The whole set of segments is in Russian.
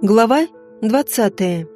Глава 20.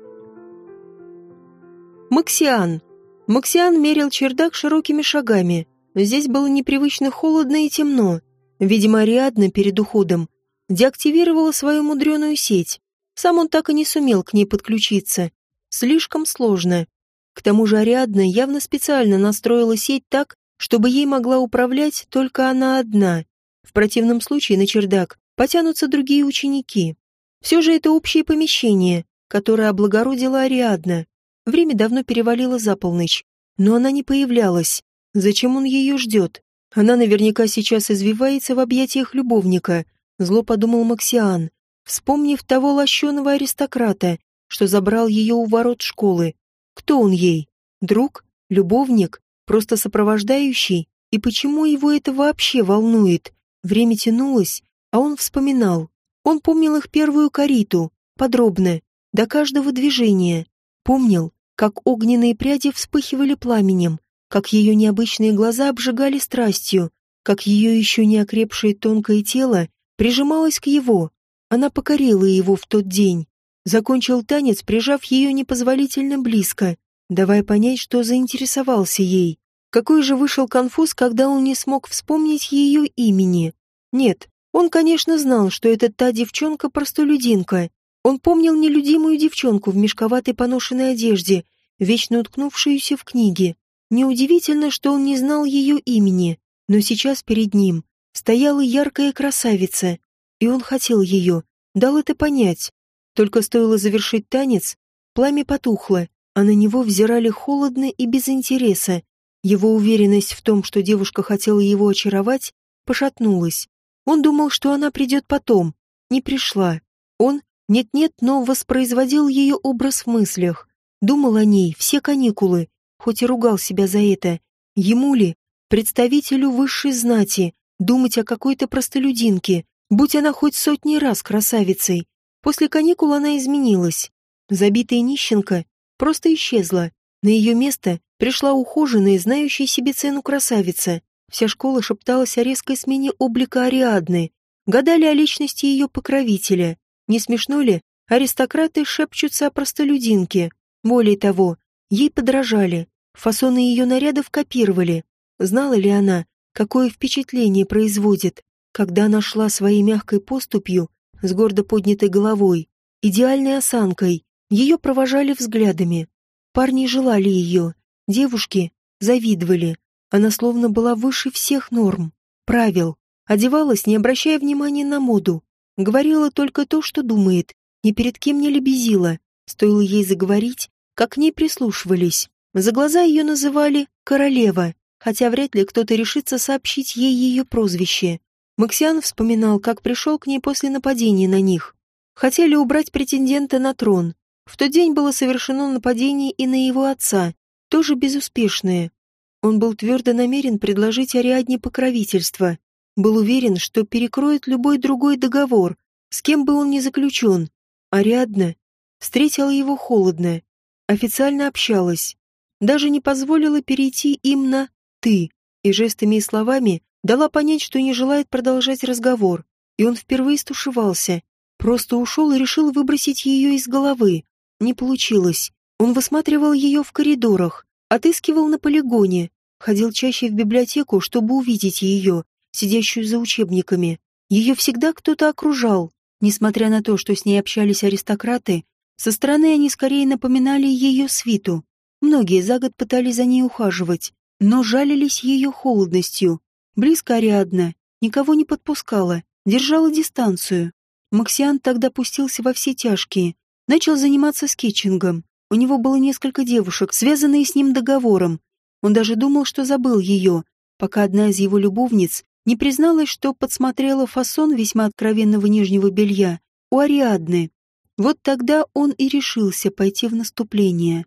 Максиан. Максиан мерил чердак широкими шагами. Здесь было непривычно холодно и темно. Видимо, Ариадна перед уходом деактивировала свою мудреную сеть. Сам он так и не сумел к ней подключиться. Слишком сложно. К тому же Ариадна явно специально настроила сеть так, чтобы ей могла управлять только она одна. В противном случае на чердак потянутся другие ученики. Все же это общее помещение, которое облагородила Ариадна. Время давно перевалило за полночь, но она не появлялась. Зачем он ее ждет? Она наверняка сейчас извивается в объятиях любовника, зло подумал Максиан, вспомнив того лощеного аристократа, что забрал ее у ворот школы. Кто он ей? Друг? Любовник? Просто сопровождающий? И почему его это вообще волнует? Время тянулось, а он вспоминал. Он помнил их первую кариту, подробно, до каждого движения. Помнил, как огненные пряди вспыхивали пламенем, как ее необычные глаза обжигали страстью, как ее еще не окрепшее тонкое тело прижималось к его. Она покорила его в тот день. Закончил танец, прижав ее непозволительно близко, давая понять, что заинтересовался ей. Какой же вышел конфуз, когда он не смог вспомнить ее имени? Нет, он, конечно, знал, что это та девчонка-простолюдинка. Он помнил нелюдимую девчонку в мешковатой поношенной одежде, вечно уткнувшуюся в книге. Неудивительно, что он не знал ее имени, но сейчас перед ним стояла яркая красавица, и он хотел ее, дал это понять. Только стоило завершить танец, пламя потухло, а на него взирали холодно и без интереса. Его уверенность в том, что девушка хотела его очаровать, пошатнулась. Он думал, что она придет потом. Не пришла. Он, нет-нет, но воспроизводил ее образ в мыслях. Думал о ней все каникулы, хоть и ругал себя за это. Ему ли, представителю высшей знати, думать о какой-то простолюдинке, будь она хоть сотни раз красавицей. После каникул она изменилась. Забитая нищенка просто исчезла. На ее место пришла ухоженная, знающая себе цену красавица. Вся школа шепталась о резкой смене облика Ариадны, гадали о личности ее покровителя. Не смешно ли? Аристократы шепчутся о простолюдинке. Более того, ей подражали, фасоны ее нарядов копировали. Знала ли она, какое впечатление производит, когда она шла своей мягкой поступью с гордо поднятой головой, идеальной осанкой, ее провожали взглядами. Парни желали ее, девушки завидовали, она словно была выше всех норм, правил, одевалась, не обращая внимания на моду, говорила только то, что думает, ни перед кем не лебезила. Стоило ей заговорить, как к ней прислушивались. За глаза ее называли «королева», хотя вряд ли кто-то решится сообщить ей ее прозвище. Максиан вспоминал, как пришел к ней после нападения на них. Хотели убрать претендента на трон. В тот день было совершено нападение и на его отца, тоже безуспешное. Он был твердо намерен предложить Ариадне покровительство. Был уверен, что перекроет любой другой договор, с кем бы он ни заключен. Ариадна встретила его холодно, официально общалась, даже не позволила перейти им на «ты» и жестами и словами дала понять, что не желает продолжать разговор, и он впервые стушевался, просто ушел и решил выбросить ее из головы. Не получилось. Он высматривал ее в коридорах, отыскивал на полигоне, ходил чаще в библиотеку, чтобы увидеть ее, сидящую за учебниками. Ее всегда кто-то окружал. Несмотря на то, что с ней общались аристократы, со стороны они скорее напоминали ее свиту. Многие за год пытались за ней ухаживать, но жалились ее холодностью. Близко Ариадна, никого не подпускала, держала дистанцию. Максиан тогда пустился во все тяжкие, начал заниматься скетчингом. У него было несколько девушек, связанные с ним договором. Он даже думал, что забыл ее, пока одна из его любовниц не призналась, что подсмотрела фасон весьма откровенного нижнего белья у Ариадны. Вот тогда он и решился пойти в наступление.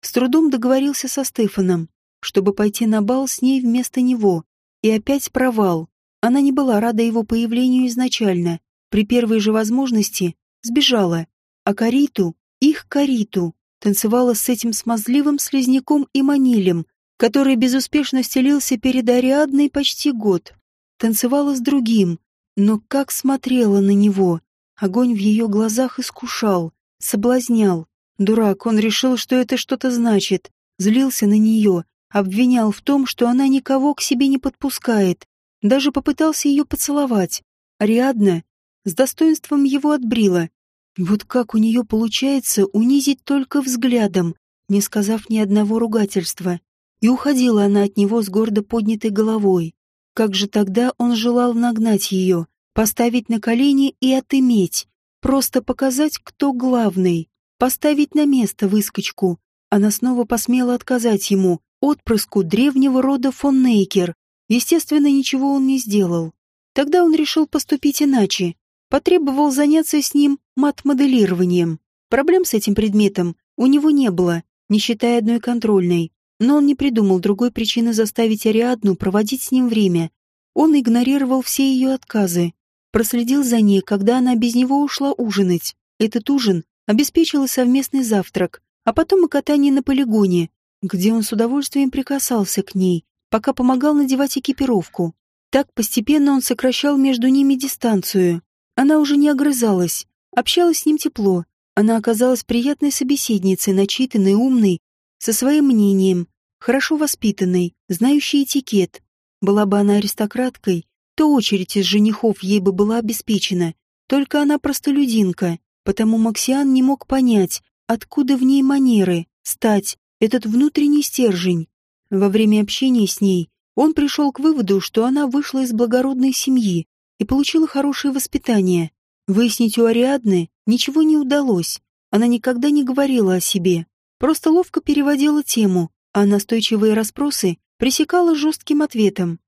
С трудом договорился со Стефаном, чтобы пойти на бал с ней вместо него. И опять провал. Она не была рада его появлению изначально. При первой же возможности сбежала. А Кариту, их Кариту, танцевала с этим смазливым слизняком и манилем, который безуспешно стелился перед Ариадной почти год. Танцевала с другим, но как смотрела на него. Огонь в ее глазах искушал, соблазнял. Дурак, он решил, что это что-то значит. Злился на нее, обвинял в том, что она никого к себе не подпускает. Даже попытался ее поцеловать. Ариадна с достоинством его отбрила. Вот как у нее получается унизить только взглядом, не сказав ни одного ругательства. И уходила она от него с гордо поднятой головой. Как же тогда он желал нагнать ее, поставить на колени и отыметь, просто показать, кто главный, поставить на место выскочку. Она снова посмела отказать ему, отпрыску древнего рода фон Нейкер. Естественно, ничего он не сделал. Тогда он решил поступить иначе. Потребовал заняться с ним мат-моделированием. Проблем с этим предметом у него не было, не считая одной контрольной. Но он не придумал другой причины заставить Ариадну проводить с ним время. Он игнорировал все ее отказы. Проследил за ней, когда она без него ушла ужинать. Этот ужин обеспечил совместный завтрак, а потом и катание на полигоне, где он с удовольствием прикасался к ней, пока помогал надевать экипировку. Так постепенно он сокращал между ними дистанцию. Она уже не огрызалась, общалась с ним тепло. Она оказалась приятной собеседницей, начитанной, умной, со своим мнением, хорошо воспитанной, знающей этикет. Была бы она аристократкой, то очередь из женихов ей бы была обеспечена. Только она простолюдинка, потому Максиан не мог понять, откуда в ней манеры, стать, этот внутренний стержень. Во время общения с ней он пришел к выводу, что она вышла из благородной семьи и получила хорошее воспитание. Выяснить у Ариадны ничего не удалось. Она никогда не говорила о себе, просто ловко переводила тему, а настойчивые расспросы пресекала жестким ответом.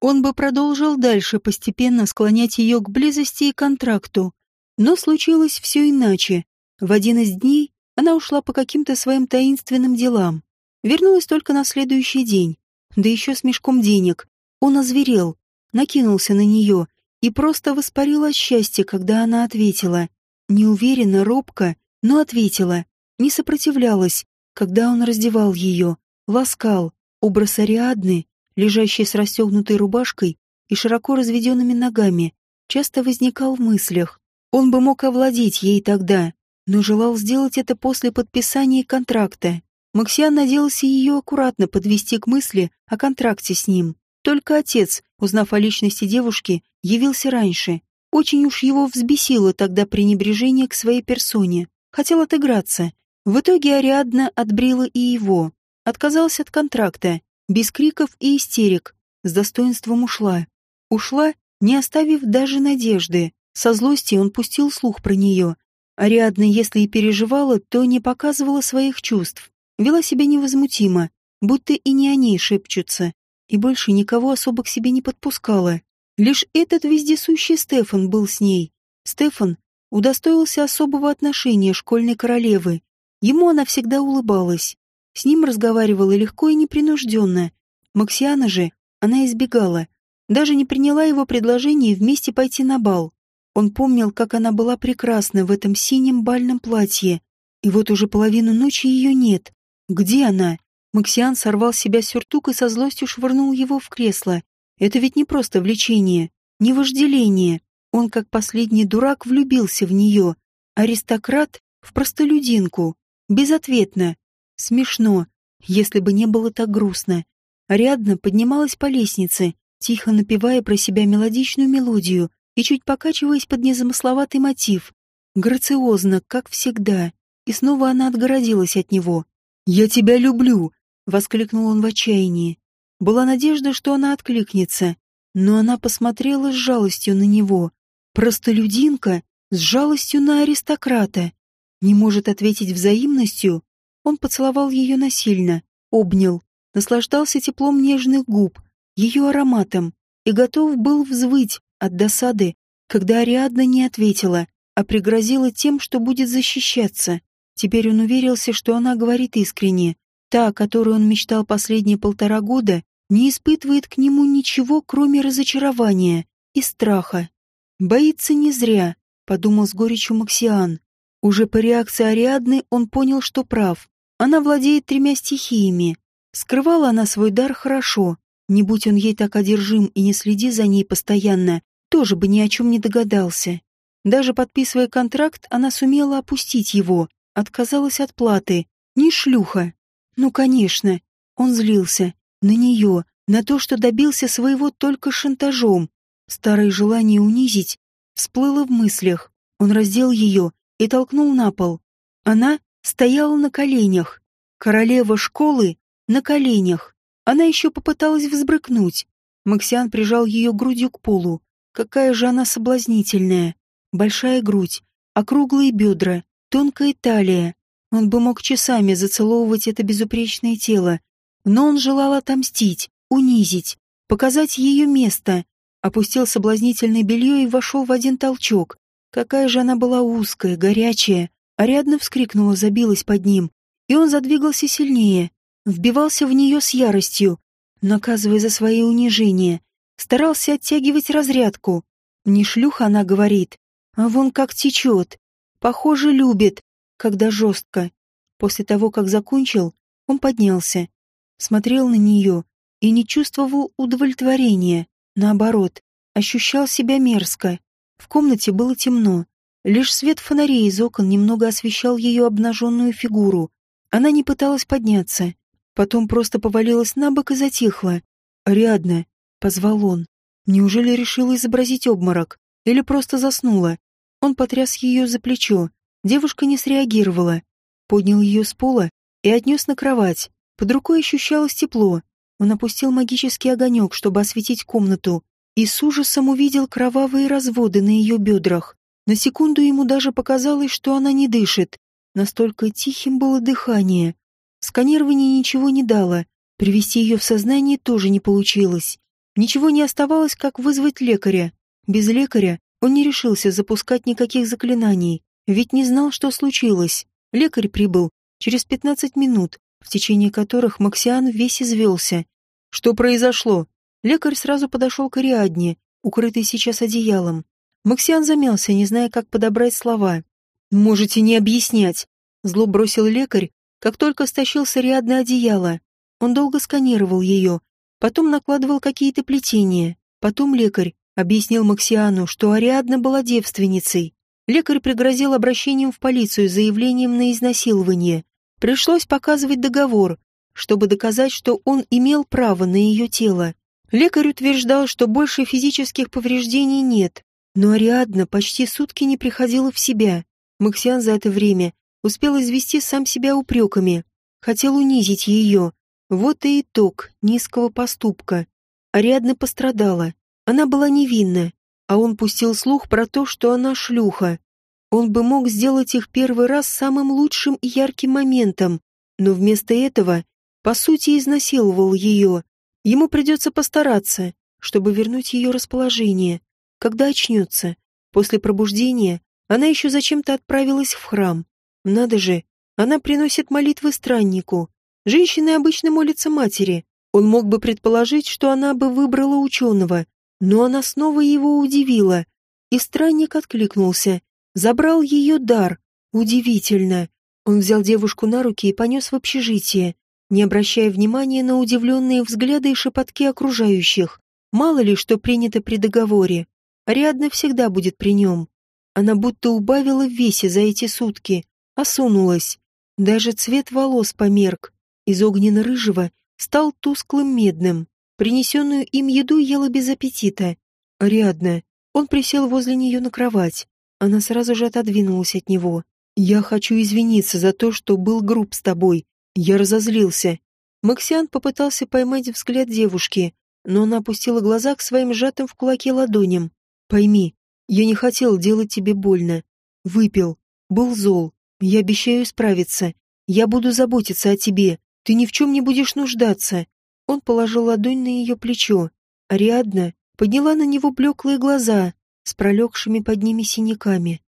Он бы продолжил дальше постепенно склонять ее к близости и контракту. Но случилось все иначе. В один из дней она ушла по каким-то своим таинственным делам. Вернулась только на следующий день. Да еще с мешком денег. Он озверел, накинулся на нее и просто воспарил от счастья, когда она ответила. Неуверенно, робко, но ответила. Не сопротивлялась, когда он раздевал ее, ласкал. Образ Ариадны, лежащей с расстегнутой рубашкой и широко разведенными ногами, часто возникал в мыслях. Он бы мог овладеть ей тогда, но желал сделать это после подписания контракта. Максиан надеялся ее аккуратно подвести к мысли о контракте с ним. Только отец, узнав о личности девушки, явился раньше. Очень уж его взбесило тогда пренебрежение к своей персоне. Хотел отыграться. В итоге Ариадна отбрила и его. Отказался от контракта, без криков и истерик. С достоинством ушла. Ушла, не оставив даже надежды. Со злости он пустил слух про нее, Ариадна, если и переживала, то не показывала своих чувств, вела себя невозмутимо, будто и не о ней шепчутся, и больше никого особо к себе не подпускала. Лишь этот вездесущий Стефан был с ней. Стефан удостоился особого отношения школьной королевы. Ему она всегда улыбалась. С ним разговаривала легко и непринужденно. Максиана же она избегала. Даже не приняла его предложение вместе пойти на бал. Он помнил, как она была прекрасна в этом синем бальном платье. И вот уже половину ночи ее нет. Где она? Максиан сорвал с себя сюртук и со злостью швырнул его в кресло. Это ведь не просто влечение, не вожделение. Он, как последний дурак, влюбился в нее. Аристократ в простолюдинку. Безответно. Смешно, если бы не было так грустно. Ариадна поднималась по лестнице, тихо напевая про себя мелодичную мелодию, и чуть покачиваясь под незамысловатый мотив. Грациозно, как всегда. И снова она отгородилась от него. «Я тебя люблю!» — воскликнул он в отчаянии. Была надежда, что она откликнется, но она посмотрела с жалостью на него. Простолюдинка с жалостью на аристократа. Не может ответить взаимностью. Он поцеловал ее насильно, обнял, наслаждался теплом нежных губ, ее ароматом и готов был взвыть от досады, когда Ариадна не ответила, а пригрозила тем, что будет защищаться. Теперь он уверился, что она говорит искренне. Та, о которой он мечтал последние полтора года, не испытывает к нему ничего, кроме разочарования и страха. «Боится не зря», — подумал с горечью Максиан. Уже по реакции Ариадны он понял, что прав. Она владеет тремя стихиями. Скрывала она свой дар хорошо. Не будь он ей так одержим и не следи за ней постоянно, тоже бы ни о чем не догадался. Даже подписывая контракт, она сумела опустить его, отказалась от платы. Не шлюха. Ну, конечно. Он злился. На нее, на то, что добился своего только шантажом. Старое желание унизить всплыло в мыслях. Он раздел ее и толкнул на пол. Она стояла на коленях. Королева школы на коленях. Она еще попыталась взбрыкнуть. Максиан прижал ее грудью к полу. Какая же она соблазнительная. Большая грудь, округлые бедра, тонкая талия. Он бы мог часами зацеловывать это безупречное тело. Но он желал отомстить, унизить, показать ее место. Опустил соблазнительное белье и вошел в один толчок. Какая же она была узкая, горячая. Ариадна вскрикнула, забилась под ним. И он задвигался сильнее, вбивался в нее с яростью, наказывая за свои унижения. Старался оттягивать разрядку. Не шлюха она говорит, а вон как течет. Похоже, любит, когда жестко. После того, как закончил, он поднялся, смотрел на нее и не чувствовал удовлетворения. Наоборот, ощущал себя мерзко. В комнате было темно. Лишь свет фонарей из окон немного освещал ее обнаженную фигуру. Она не пыталась подняться. Потом просто повалилась на бок и затихла. «Ариадна», — позвал он. Неужели решила изобразить обморок? Или просто заснула? Он потряс ее за плечо. Девушка не среагировала. Поднял ее с пола и отнес на кровать. Под рукой ощущалось тепло. Он опустил магический огонек, чтобы осветить комнату, и с ужасом увидел кровавые разводы на ее бедрах. На секунду ему даже показалось, что она не дышит. Настолько тихим было дыхание. Сканирование ничего не дало. Привести ее в сознание тоже не получилось. Ничего не оставалось, как вызвать лекаря. Без лекаря он не решился запускать никаких заклинаний, ведь не знал, что случилось. Лекарь прибыл через 15 минут, в течение которых Максиан весь извелся. Что произошло? Лекарь сразу подошел к Ариадне, укрытой сейчас одеялом. Максиан замялся, не зная, как подобрать слова. «Можете не объяснять», — зло бросил лекарь, как только стащил с Ариадны одеяло. Он долго сканировал ее, потом накладывал какие-то плетения. Потом лекарь объяснил Максиану, что Ариадна была девственницей. Лекарь пригрозил обращением в полицию заявлением на изнасилование. Пришлось показывать договор, чтобы доказать, что он имел право на ее тело. Лекарь утверждал, что больше физических повреждений нет, но Ариадна почти сутки не приходила в себя. Максиан за это время успел извести сам себя упреками, хотел унизить ее. Вот и итог низкого поступка. Ариадна пострадала. Она была невинна, а он пустил слух про то, что она шлюха. Он бы мог сделать их первый раз самым лучшим и ярким моментом, но вместо этого, по сути, изнасиловал ее. Ему придется постараться, чтобы вернуть ее расположение. Когда очнется, после пробуждения, она еще зачем-то отправилась в храм. Надо же, она приносит молитвы страннику. Женщины обычно молятся матери. Он мог бы предположить, что она бы выбрала ученого, но она снова его удивила. И странник откликнулся. Забрал ее дар. Удивительно. Он взял девушку на руки и понес в общежитие, не обращая внимания на удивленные взгляды и шепотки окружающих. Мало ли, что принято при договоре. Ариадна всегда будет при нем. Она будто убавила в весе за эти сутки, осунулась. Даже цвет волос померк. Из огненно-рыжего стал тусклым медным. Принесенную им еду ела без аппетита. Ариадна. Он присел возле нее на кровать. Она сразу же отодвинулась от него. «Я хочу извиниться за то, что был груб с тобой. Я разозлился». Максиан попытался поймать взгляд девушки, но она опустила глаза к своим сжатым в кулаке ладоням. Пойми, я не хотел делать тебе больно. Выпил, был зол. Я обещаю справиться. Я буду заботиться о тебе. Ты ни в чем не будешь нуждаться. Он положил ладонь на ее плечо. Ариадна подняла на него блеклые глаза с пролегшими под ними синяками.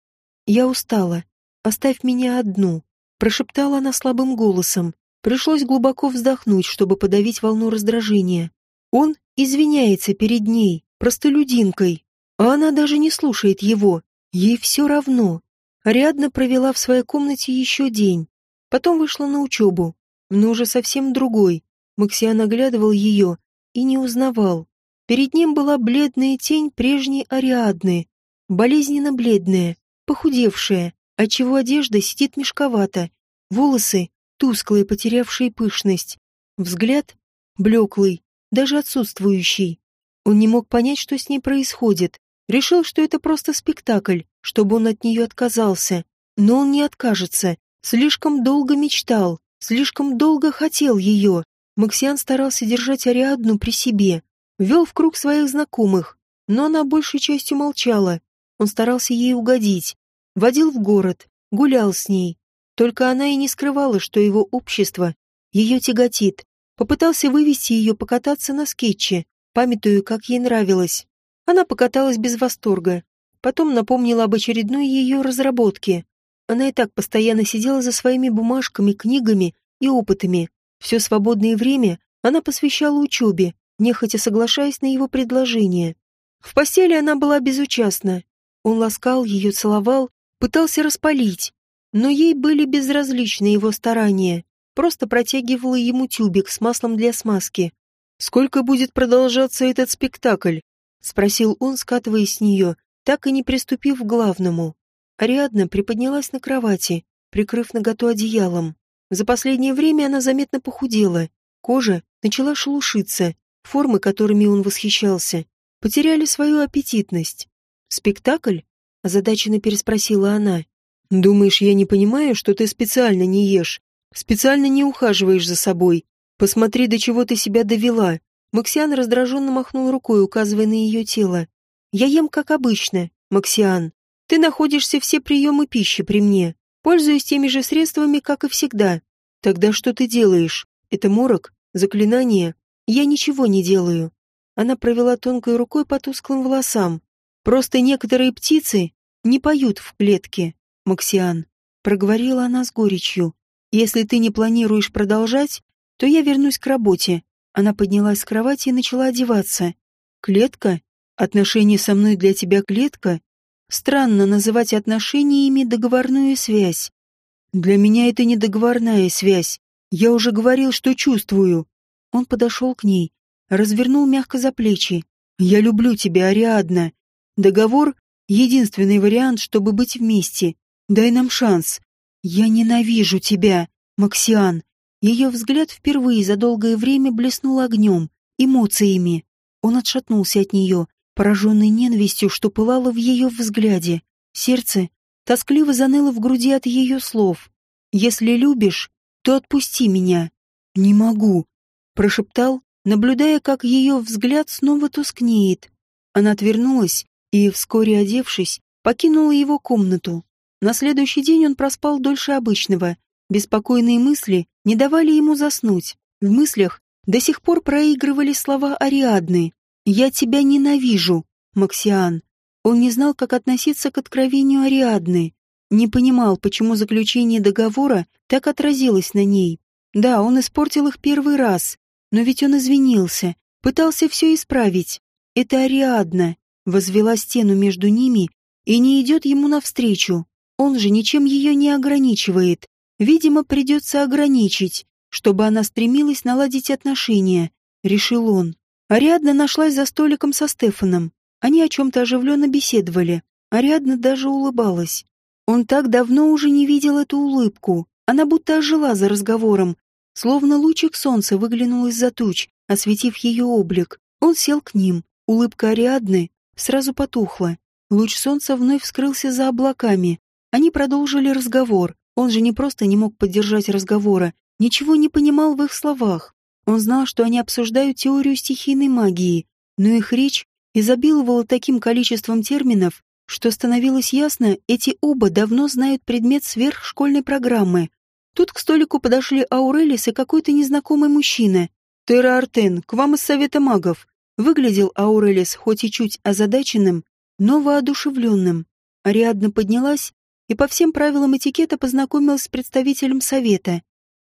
«Я устала. Оставь меня одну», — прошептала она слабым голосом. Пришлось глубоко вздохнуть, чтобы подавить волну раздражения. Он извиняется перед ней, простолюдинкой, а она даже не слушает его. Ей все равно. Ариадна провела в своей комнате еще день. Потом вышла на учебу, но уже совсем другой. Максиан оглядывал ее и не узнавал. Перед ним была бледная тень прежней Ариадны. болезненно бледная, похудевшая, отчего одежда сидит мешковато, волосы тусклые, потерявшие пышность, взгляд блеклый, даже отсутствующий. Он не мог понять, что с ней происходит, решил, что это просто спектакль, чтобы он от нее отказался, но он не откажется, слишком долго мечтал, слишком долго хотел ее. Максиан старался держать Ариадну при себе, вел в круг своих знакомых, но она большей частью молчала. Он старался ей угодить, водил в город, гулял с ней. Только она и не скрывала, что его общество ее тяготит. Попытался вывести ее покататься на скетче, памятуя, как ей нравилось. Она покаталась без восторга. Потом напомнила об очередной ее разработке. Она и так постоянно сидела за своими бумажками, книгами и опытами. Все свободное время она посвящала учебе, нехотя соглашаясь на его предложение. В постели она была безучастна. Он ласкал ее, целовал, пытался распалить, но ей были безразличны его старания, просто протягивала ему тюбик с маслом для смазки. «Сколько будет продолжаться этот спектакль?» — спросил он, скатываясь с нее, так и не приступив к главному. Ариадна приподнялась на кровати, прикрыв наготу одеялом. За последнее время она заметно похудела, кожа начала шелушиться, формы, которыми он восхищался, потеряли свою аппетитность. «Спектакль?» — озадаченно переспросила она. «Думаешь, я не понимаю, что ты специально не ешь, специально не ухаживаешь за собой? Посмотри, до чего ты себя довела». Максиан раздраженно махнул рукой, указывая на ее тело. «Я ем как обычно, Максиан. Ты находишься все приемы пищи при мне, пользуясь теми же средствами, как и всегда. Тогда что ты делаешь? Это морок? Заклинание? Я ничего не делаю». Она провела тонкой рукой по тусклым волосам. «Просто некоторые птицы не поют в клетке, Максиан», — проговорила она с горечью. «Если ты не планируешь продолжать, то я вернусь к работе». Она поднялась с кровати и начала одеваться. «Клетка? Отношения со мной для тебя клетка? Странно называть отношениями договорную связь. Для меня это не договорная связь. Я уже говорил, что чувствую». Он подошел к ней, развернул мягко за плечи. «Я люблю тебя, Ариадна. Договор — единственный вариант, чтобы быть вместе. Дай нам шанс. Я ненавижу тебя, Максиан». Ее взгляд впервые за долгое время блеснул огнем, эмоциями. Он отшатнулся от нее, пораженный ненавистью, что пылало в ее взгляде. Сердце тоскливо заныло в груди от ее слов. «Если любишь, то отпусти меня». «Не могу», — прошептал, наблюдая, как ее взгляд снова тускнеет. Она отвернулась и, вскоре одевшись, покинула его комнату. На следующий день он проспал дольше обычного. Беспокойные мысли не давали ему заснуть. В мыслях до сих пор проигрывали слова Ариадны. «Я тебя ненавижу, Максиан». Он не знал, как относиться к откровению Ариадны. Не понимал, почему заключение договора так отразилось на ней. Да, он испортил их первый раз, но ведь он извинился, пытался все исправить. Это Ариадна возвела стену между ними и не идет ему навстречу. Он же ничем ее не ограничивает. Видимо, придется ограничить, чтобы она стремилась наладить отношения, решил он. Ариадна нашлась за столиком со Стефаном. Они о чем-то оживленно беседовали. Ариадна даже улыбалась. Он так давно уже не видел эту улыбку. Она будто ожила за разговором, Словно лучик солнца выглянул из-за туч, осветив ее облик. Он сел к ним. Улыбка Ариадны сразу потухла. Луч солнца вновь вскрылся за облаками. Они продолжили разговор. Он же не просто не мог поддержать разговора, ничего не понимал в их словах. Он знал, что они обсуждают теорию стихийной магии, но их речь изобиловала таким количеством терминов, что становилось ясно, эти оба давно знают предмет сверхшкольной программы, Тут к столику подошли Аурелис и какой-то незнакомый мужчина. «Тера Артен, к вам из Совета магов». Выглядел Аурелис хоть и чуть озадаченным, но воодушевленным. Ариадна поднялась и по всем правилам этикета познакомилась с представителем Совета.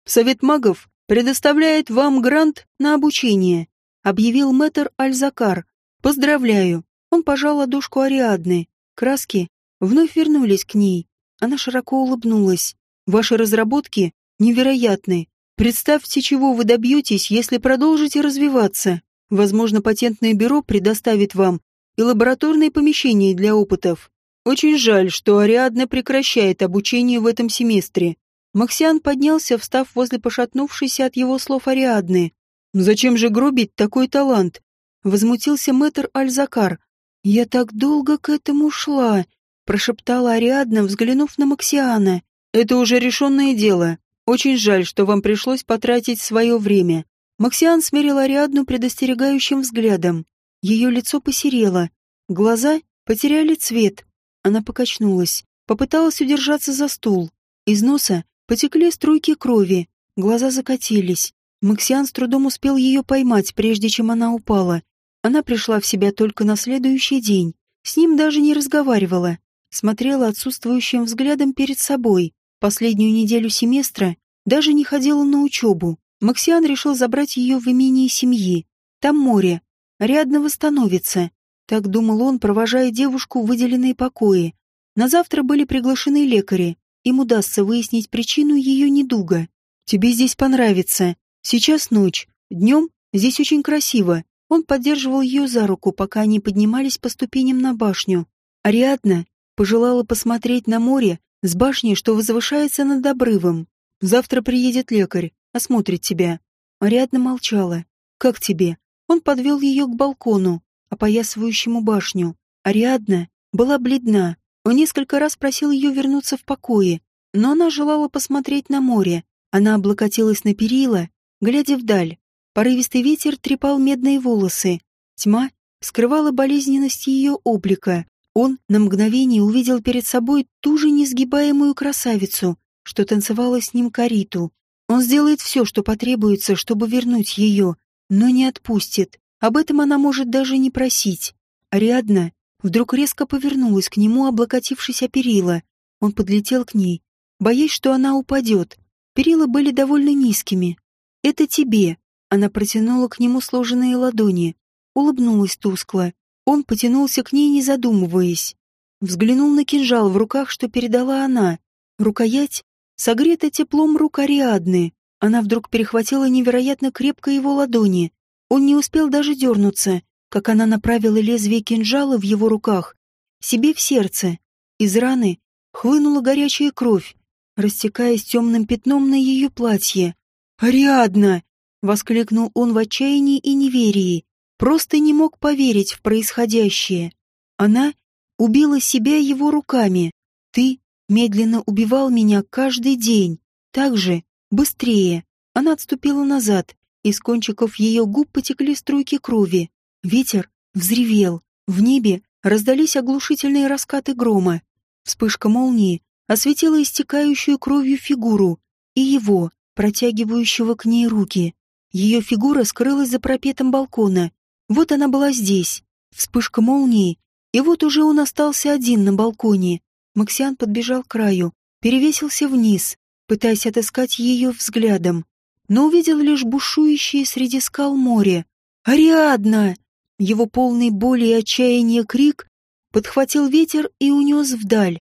«Совет магов предоставляет вам грант на обучение», объявил мэтр Альзакар. «Поздравляю». Он пожал ладошку Ариадны. Краски вновь вернулись к ней. Она широко улыбнулась. Ваши разработки невероятны. Представьте, чего вы добьетесь, если продолжите развиваться. Возможно, патентное бюро предоставит вам и лабораторные помещения для опытов. Очень жаль, что Ариадна прекращает обучение в этом семестре. Максиан поднялся, встав возле пошатнувшейся от его слов Ариадны. «Зачем же грубить такой талант?» Возмутился мэтр Альзакар. «Я так долго к этому шла», — прошептала Ариадна, взглянув на Максиана. «Это уже решенное дело. Очень жаль, что вам пришлось потратить свое время». Максиан смерил Ариадну предостерегающим взглядом. Ее лицо посерело, глаза потеряли цвет. Она покачнулась, попыталась удержаться за стул. Из носа потекли струйки крови, глаза закатились. Максиан с трудом успел ее поймать, прежде чем она упала. Она пришла в себя только на следующий день. С ним даже не разговаривала. Смотрела отсутствующим взглядом перед собой. Последнюю неделю семестра даже не ходила на учебу. Максиан решил забрать ее в имение семьи. Там море, Рядно восстановится. Так думал он, провожая девушку в выделенные покои. На завтра были приглашены лекари. Им удастся выяснить причину ее недуга. Тебе здесь понравится. Сейчас ночь. Днем здесь очень красиво. Он поддерживал ее за руку, пока они поднимались по ступеням на башню. Ариадна пожелала посмотреть на море с башни, что возвышается над обрывом. Завтра приедет лекарь, осмотрит тебя. Ариадна молчала. Как тебе? Он подвел ее к балкону, опоясывающему башню. Ариадна была бледна. Он несколько раз просил ее вернуться в покое, но она желала посмотреть на море. Она облокотилась на перила, глядя вдаль. Порывистый ветер трепал медные волосы. Тьма скрывала болезненность ее облика. Он на мгновение увидел перед собой ту же несгибаемую красавицу, что танцевала с ним кариту. Он сделает все, что потребуется, чтобы вернуть ее, но не отпустит. Об этом она может даже не просить. Ариадна вдруг резко повернулась к нему, облокотившись о перила. Он подлетел к ней, боясь, что она упадет. Перила были довольно низкими. «Это тебе». Она протянула к нему сложенные ладони. Улыбнулась тускло. Он потянулся к ней, не задумываясь. Взглянул на кинжал в руках, что передала она. Рукоять согрета теплом рук Ариадны. Она вдруг перехватила невероятно крепко его ладони. Он не успел даже дернуться, как она направила лезвие кинжала в его руках, себе в сердце. Из раны хлынула горячая кровь, растекаясь темным пятном на ее платье. «Ариадна!» — воскликнул он в отчаянии и неверии. Просто не мог поверить в происходящее. Она убила себя его руками. Ты медленно убивал меня каждый день. Так же, Быстрее! Она отступила назад. Из кончиков ее губ потекли струйки крови. Ветер взревел. В небе раздались оглушительные раскаты грома. Вспышка молнии осветила истекающую кровью фигуру и его, протягивающего к ней руки. Ее фигура скрылась за пропетом балкона. Вот она была здесь. Вспышка молнии, и вот уже он остался один на балконе. Максиан подбежал к краю, перевесился вниз, пытаясь отыскать ее взглядом, но увидел лишь бушующее среди скал море. «Ариадна!» Его полный боли и отчаяния крик подхватил ветер и унес вдаль.